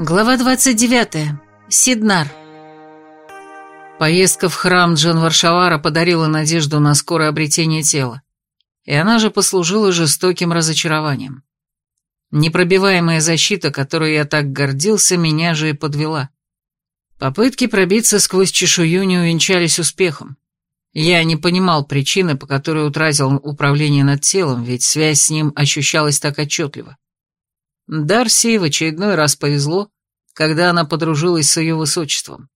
Глава 29. Сиднар. Поездка в храм Джан Варшавара подарила надежду на скорое обретение тела, и она же послужила жестоким разочарованием. Непробиваемая защита, которой я так гордился, меня же и подвела. Попытки пробиться сквозь чешую не увенчались успехом. Я не понимал причины, по которой утратил управление над телом, ведь связь с ним ощущалась так отчетливо. Дарси в очередной раз повезло, когда она подружилась с ее высочеством.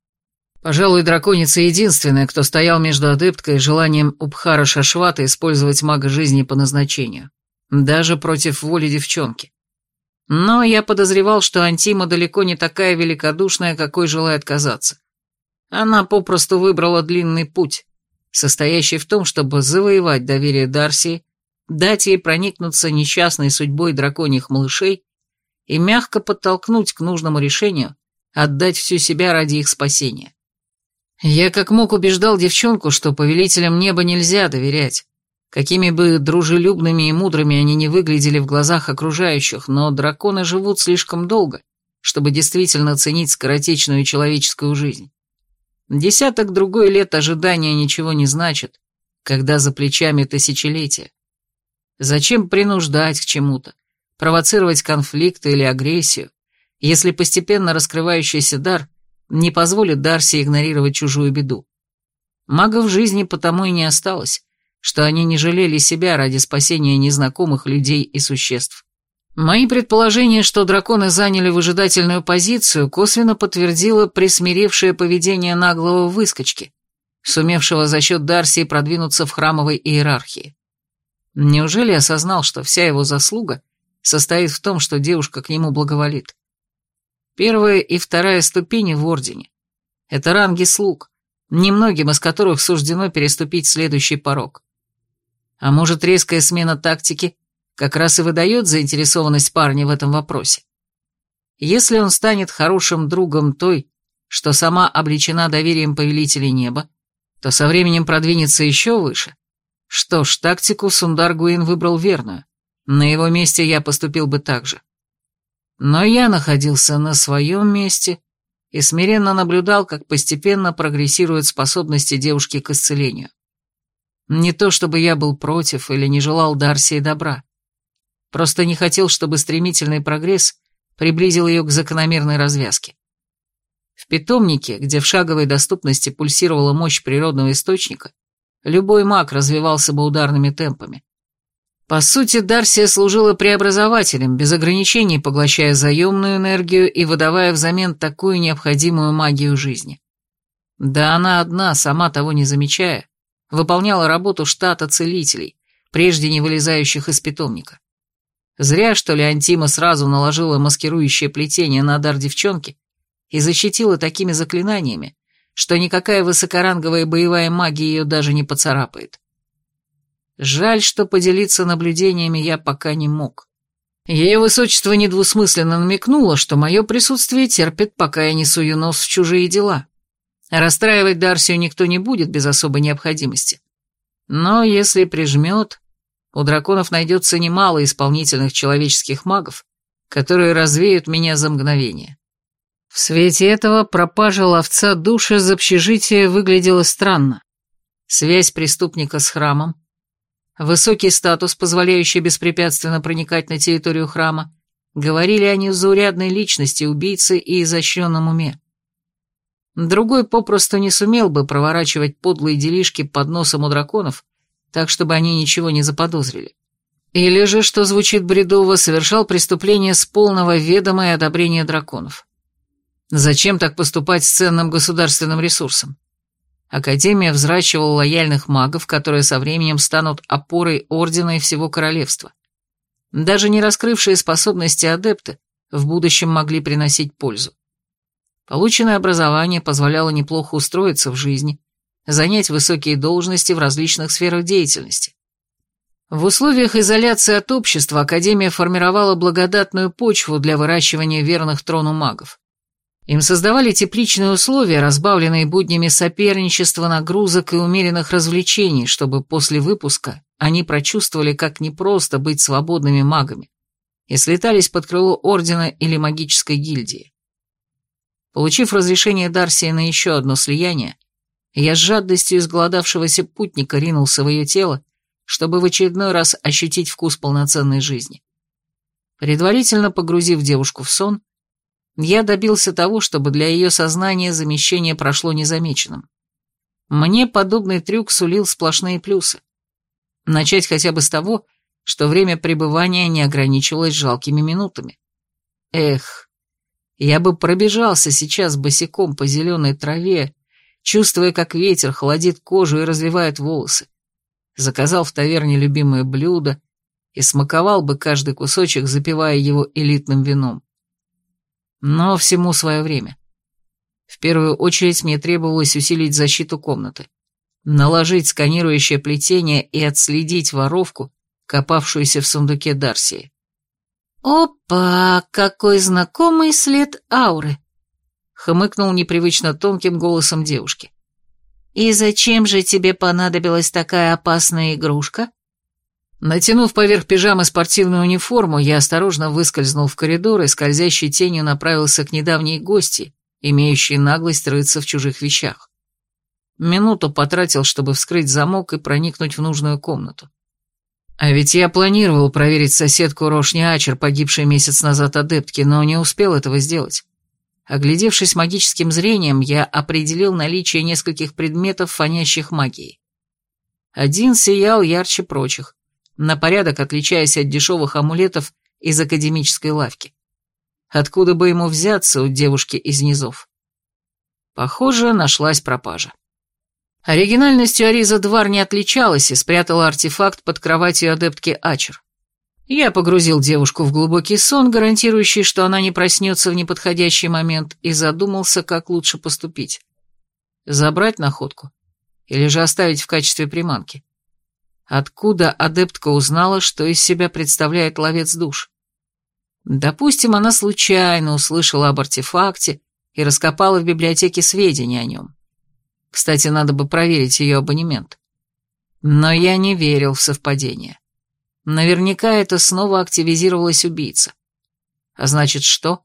Пожалуй, драконица единственная, кто стоял между адепткой и желанием Убхара Шашвата использовать мага жизни по назначению, даже против воли девчонки. Но я подозревал, что Антима далеко не такая великодушная, какой желает казаться. Она попросту выбрала длинный путь, состоящий в том, чтобы завоевать доверие Дарси, дать ей проникнуться несчастной судьбой драконьих малышей и мягко подтолкнуть к нужному решению, отдать всю себя ради их спасения. Я как мог убеждал девчонку, что повелителям неба нельзя доверять. Какими бы дружелюбными и мудрыми они не выглядели в глазах окружающих, но драконы живут слишком долго, чтобы действительно ценить скоротечную человеческую жизнь. Десяток другой лет ожидания ничего не значит, когда за плечами тысячелетия. Зачем принуждать к чему-то? Провоцировать конфликты или агрессию, если постепенно раскрывающийся дар не позволит Дарси игнорировать чужую беду. Магов жизни потому и не осталось, что они не жалели себя ради спасения незнакомых людей и существ. Мои предположения, что драконы заняли выжидательную позицию, косвенно подтвердило присмиревшее поведение наглого выскочки, сумевшего за счет Дарси продвинуться в храмовой иерархии. Неужели осознал, что вся его заслуга состоит в том, что девушка к нему благоволит. Первая и вторая ступени в Ордене — это ранги слуг, немногим из которых суждено переступить следующий порог. А может, резкая смена тактики как раз и выдает заинтересованность парня в этом вопросе. Если он станет хорошим другом той, что сама облечена доверием повелителей неба, то со временем продвинется еще выше. Что ж, тактику Сундар Гуин выбрал верную. На его месте я поступил бы так же. Но я находился на своем месте и смиренно наблюдал, как постепенно прогрессируют способности девушки к исцелению. Не то чтобы я был против или не желал Дарси добра. Просто не хотел, чтобы стремительный прогресс приблизил ее к закономерной развязке. В питомнике, где в шаговой доступности пульсировала мощь природного источника, любой маг развивался бы ударными темпами. По сути, Дарсия служила преобразователем, без ограничений поглощая заемную энергию и выдавая взамен такую необходимую магию жизни. Да она одна, сама того не замечая, выполняла работу штата целителей, прежде не вылезающих из питомника. Зря, что ли, Антима сразу наложила маскирующее плетение на дар девчонки и защитила такими заклинаниями, что никакая высокоранговая боевая магия ее даже не поцарапает. Жаль, что поделиться наблюдениями я пока не мог. Ее высочество недвусмысленно намекнуло, что мое присутствие терпит, пока я не сую нос в чужие дела. Расстраивать Дарсию никто не будет без особой необходимости. Но если прижмет, у драконов найдется немало исполнительных человеческих магов, которые развеют меня за мгновение. В свете этого пропажа ловца души из общежития выглядела странно. Связь преступника с храмом, Высокий статус, позволяющий беспрепятственно проникать на территорию храма, говорили о незаурядной личности убийцы и изощренном уме. Другой попросту не сумел бы проворачивать подлые делишки под носом у драконов, так, чтобы они ничего не заподозрили. Или же, что звучит бредово, совершал преступление с полного ведома и одобрения драконов. Зачем так поступать с ценным государственным ресурсом? Академия взращивала лояльных магов, которые со временем станут опорой Ордена и всего Королевства. Даже не раскрывшие способности адепты в будущем могли приносить пользу. Полученное образование позволяло неплохо устроиться в жизни, занять высокие должности в различных сферах деятельности. В условиях изоляции от общества Академия формировала благодатную почву для выращивания верных трону магов. Им создавали тепличные условия, разбавленные буднями соперничества, нагрузок и умеренных развлечений, чтобы после выпуска они прочувствовали, как непросто быть свободными магами, и слетались под крыло ордена или магической гильдии. Получив разрешение Дарси на еще одно слияние, я с жадностью изголодавшегося путника ринулся в ее тело, чтобы в очередной раз ощутить вкус полноценной жизни. Предварительно погрузив девушку в сон, я добился того, чтобы для ее сознания замещение прошло незамеченным. Мне подобный трюк сулил сплошные плюсы. Начать хотя бы с того, что время пребывания не ограничивалось жалкими минутами. Эх, я бы пробежался сейчас босиком по зеленой траве, чувствуя, как ветер холодит кожу и развивает волосы. Заказал в таверне любимое блюдо и смаковал бы каждый кусочек, запивая его элитным вином. Но всему свое время. В первую очередь мне требовалось усилить защиту комнаты, наложить сканирующее плетение и отследить воровку, копавшуюся в сундуке Дарсии. «Опа, какой знакомый след ауры!» — хмыкнул непривычно тонким голосом девушки. «И зачем же тебе понадобилась такая опасная игрушка?» Натянув поверх пижамы спортивную униформу, я осторожно выскользнул в коридор и скользящей тенью направился к недавней гости, имеющей наглость рыться в чужих вещах. Минуту потратил, чтобы вскрыть замок и проникнуть в нужную комнату. А ведь я планировал проверить соседку Рошни Ачер, погибшей месяц назад адептки, но не успел этого сделать. Оглядевшись магическим зрением, я определил наличие нескольких предметов, фонящих магией. Один сиял ярче прочих, на порядок отличаясь от дешевых амулетов из академической лавки. Откуда бы ему взяться у девушки из низов? Похоже, нашлась пропажа. Оригинальностью Ариза Двар не отличалась и спрятала артефакт под кроватью адептки Ачер. Я погрузил девушку в глубокий сон, гарантирующий, что она не проснется в неподходящий момент, и задумался, как лучше поступить. Забрать находку? Или же оставить в качестве приманки? Откуда адептка узнала, что из себя представляет ловец душ? Допустим, она случайно услышала об артефакте и раскопала в библиотеке сведения о нем. Кстати, надо бы проверить ее абонемент. Но я не верил в совпадение. Наверняка это снова активизировалась убийца. А значит, что?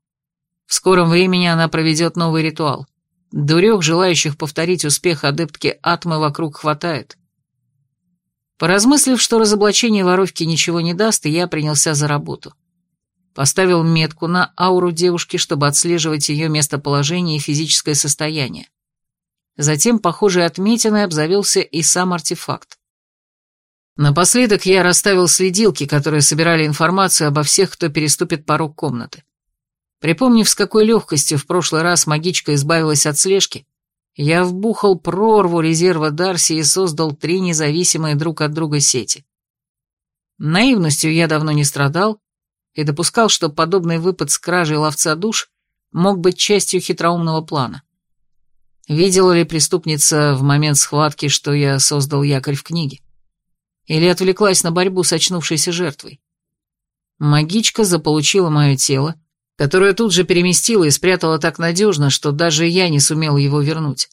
В скором времени она проведет новый ритуал. Дурех, желающих повторить успех адептки Атмы, вокруг хватает. Поразмыслив, что разоблачение воровки ничего не даст, я принялся за работу. Поставил метку на ауру девушки, чтобы отслеживать ее местоположение и физическое состояние. Затем похожей отметиной обзавелся и сам артефакт. Напоследок я расставил следилки, которые собирали информацию обо всех, кто переступит порог комнаты. Припомнив, с какой легкостью в прошлый раз магичка избавилась от слежки, я вбухал прорву резерва Дарси и создал три независимые друг от друга сети. Наивностью я давно не страдал и допускал, что подобный выпад с кражей ловца душ мог быть частью хитроумного плана. Видела ли преступница в момент схватки, что я создал якорь в книге? Или отвлеклась на борьбу с очнувшейся жертвой? Магичка заполучила мое тело, которую тут же переместила и спрятала так надежно, что даже я не сумел его вернуть.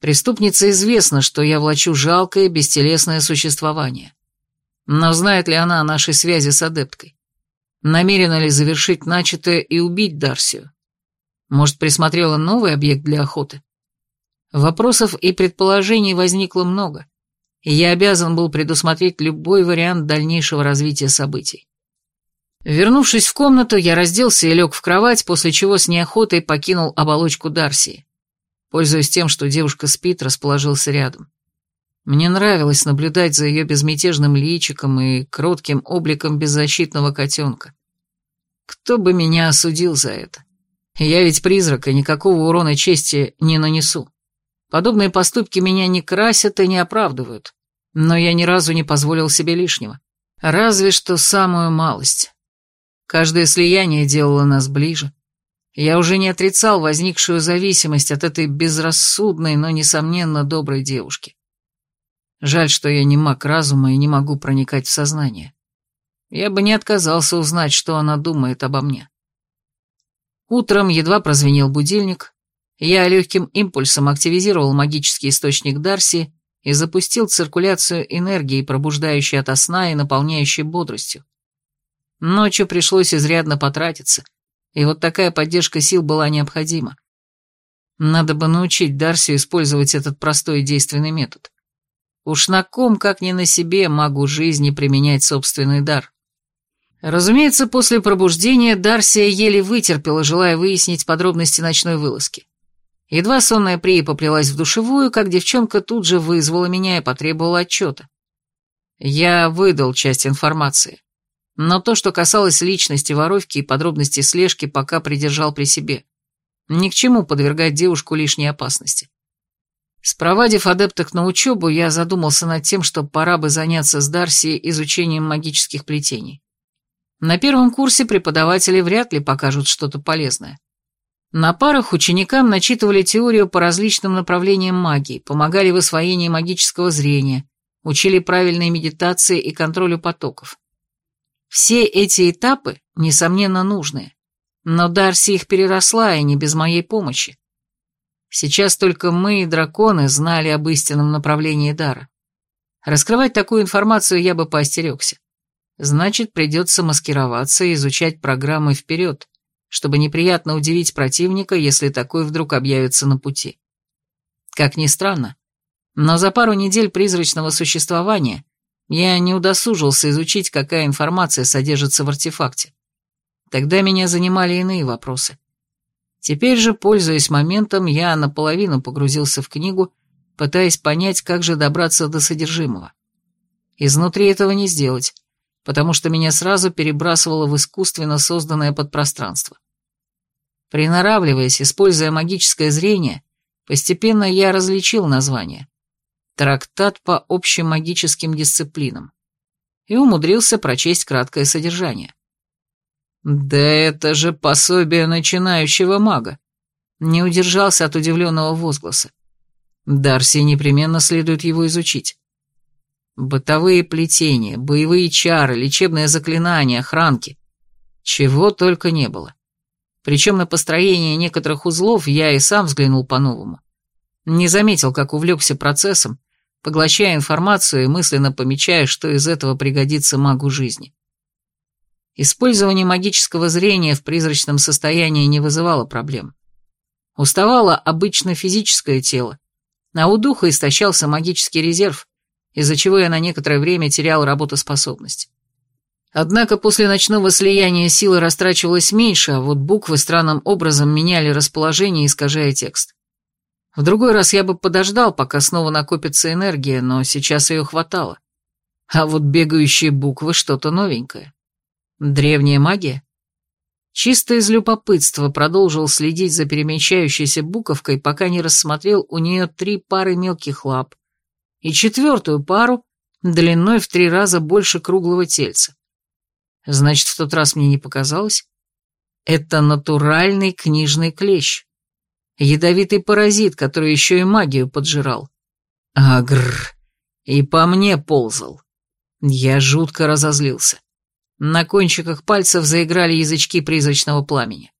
Преступнице известно, что я влачу жалкое, бестелесное существование. Но знает ли она о нашей связи с адепткой? Намерена ли завершить начатое и убить Дарсию? Может, присмотрела новый объект для охоты? Вопросов и предположений возникло много, и я обязан был предусмотреть любой вариант дальнейшего развития событий. Вернувшись в комнату, я разделся и лег в кровать, после чего с неохотой покинул оболочку Дарсии. Пользуясь тем, что девушка спит, расположился рядом. Мне нравилось наблюдать за ее безмятежным личиком и кротким обликом беззащитного котенка. Кто бы меня осудил за это? Я ведь призрак, и никакого урона чести не нанесу. Подобные поступки меня не красят и не оправдывают, но я ни разу не позволил себе лишнего. Разве что самую малость. Каждое слияние делало нас ближе. Я уже не отрицал возникшую зависимость от этой безрассудной, но, несомненно, доброй девушки. Жаль, что я не маг разума и не могу проникать в сознание. Я бы не отказался узнать, что она думает обо мне. Утром едва прозвенел будильник, я легким импульсом активизировал магический источник Дарси и запустил циркуляцию энергии, пробуждающей ото сна и наполняющей бодростью. Ночью пришлось изрядно потратиться, и вот такая поддержка сил была необходима. Надо бы научить Дарсию использовать этот простой и действенный метод. Уж на ком, как ни на себе, могу жизни применять собственный дар. Разумеется, после пробуждения Дарсия еле вытерпела, желая выяснить подробности ночной вылазки. Едва сонная Прия поплелась в душевую, как девчонка тут же вызвала меня и потребовала отчета. Я выдал часть информации, но то, что касалось личности воровки и подробностей слежки, пока придержал при себе. Ни к чему подвергать девушку лишней опасности. Спровадив адепток на учебу, я задумался над тем, что пора бы заняться с Дарси изучением магических плетений. На первом курсе преподаватели вряд ли покажут что-то полезное. На парах ученикам начитывали теорию по различным направлениям магии, помогали в освоении магического зрения, учили правильной медитации и контролю потоков. Все эти этапы, несомненно, нужные, но Дарси их переросла и не без моей помощи. Сейчас только мы, драконы, знали об истинном направлении дара. Раскрывать такую информацию я бы поостерегся. Значит, придется маскироваться и изучать программы вперед, чтобы неприятно удивить противника, если такой вдруг объявится на пути. Как ни странно, но за пару недель призрачного существования я не удосужился изучить, какая информация содержится в артефакте. Тогда меня занимали иные вопросы. Теперь же, пользуясь моментом, я наполовину погрузился в книгу, пытаясь понять, как же добраться до содержимого. Изнутри этого не сделать, потому что меня сразу перебрасывало в искусственно созданное подпространство. Приноравливаясь, используя магическое зрение, постепенно я различил название. Трактат по общим магическим дисциплинам. И умудрился прочесть краткое содержание. Да это же пособие начинающего мага. Не удержался от удивленного возгласа. Дарси непременно следует его изучить. Бытовые плетения, боевые чары, лечебные заклинания, охранки. Чего только не было. Причем на построение некоторых узлов я и сам взглянул по-новому. Не заметил, как увлекся процессом, поглощая информацию и мысленно помечая, что из этого пригодится магу жизни. Использование магического зрения в призрачном состоянии не вызывало проблем. Уставало обычно физическое тело, а у духа истощался магический резерв, из-за чего я на некоторое время терял работоспособность. Однако после ночного слияния силы растрачивалось меньше, а вот буквы странным образом меняли расположение, искажая текст. В другой раз я бы подождал, пока снова накопится энергия, но сейчас ее хватало. А вот бегающие буквы что-то новенькое. Древняя магия? Чисто из любопытства продолжил следить за перемещающейся буковкой, пока не рассмотрел у нее три пары мелких лап, и четвертую пару длиной в три раза больше круглого тельца. Значит, в тот раз мне не показалось? Это натуральный книжный клещ. Ядовитый паразит, который еще и магию поджирал. Агр. И по мне ползал. Я жутко разозлился. На кончиках пальцев заиграли язычки призрачного пламени.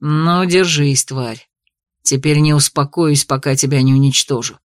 «Ну, держись, тварь. Теперь не успокоюсь, пока тебя не уничтожу».